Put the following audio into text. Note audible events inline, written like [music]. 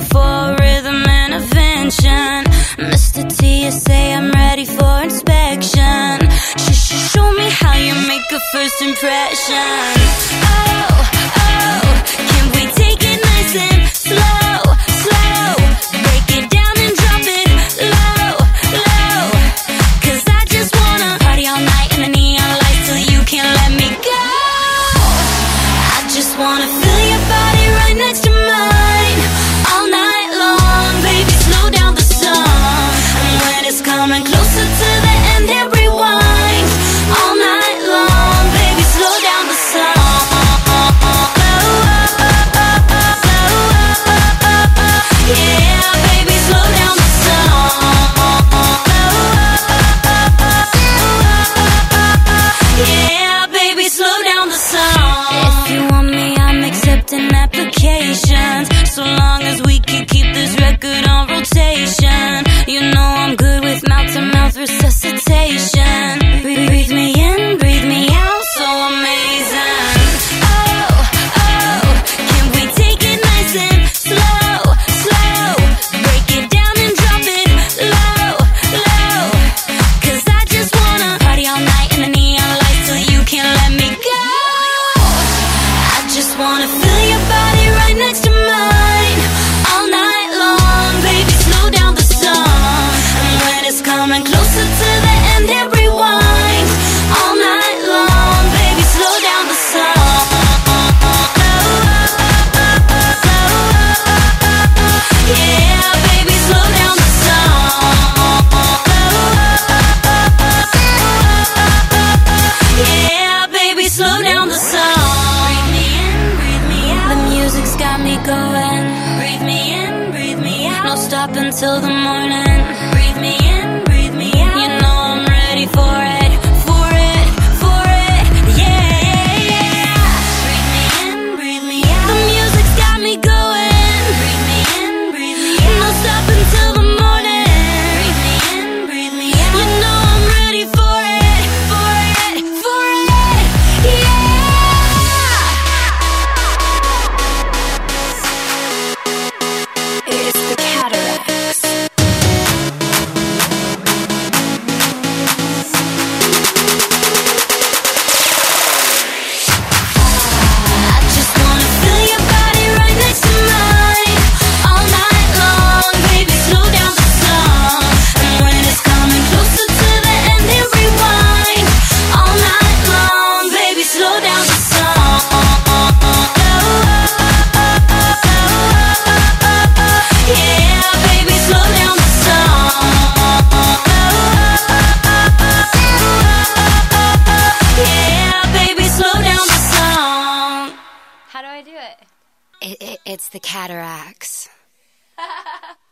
you for rhythm intervention, Mr. T, you say I'm ready for inspection. Sh -sh Show me how you make a first impression. Oh, oh, can we take it nice and slow, slow? Break it down and drop it low, I just wanna party all night in the neon lights till you can't let me go. I just wanna feel you. Coming closer to the end, then rewind all night long, baby. Slow down the song. Yeah, baby, slow down the song. Yeah, baby, slow down the song. If you want me, I'm accepting applications. So long as we wanna feel your body right next to mine all night long, baby. Slow down the song, and when it's coming closer to stop until the morning. Breathe me in, breathe me out. You know I'm ready for it, for it, for it. Yeah, yeah. Breathe me in, breathe me out. The music's got me going. Do I do it? It, it, it's the cataracts. [laughs]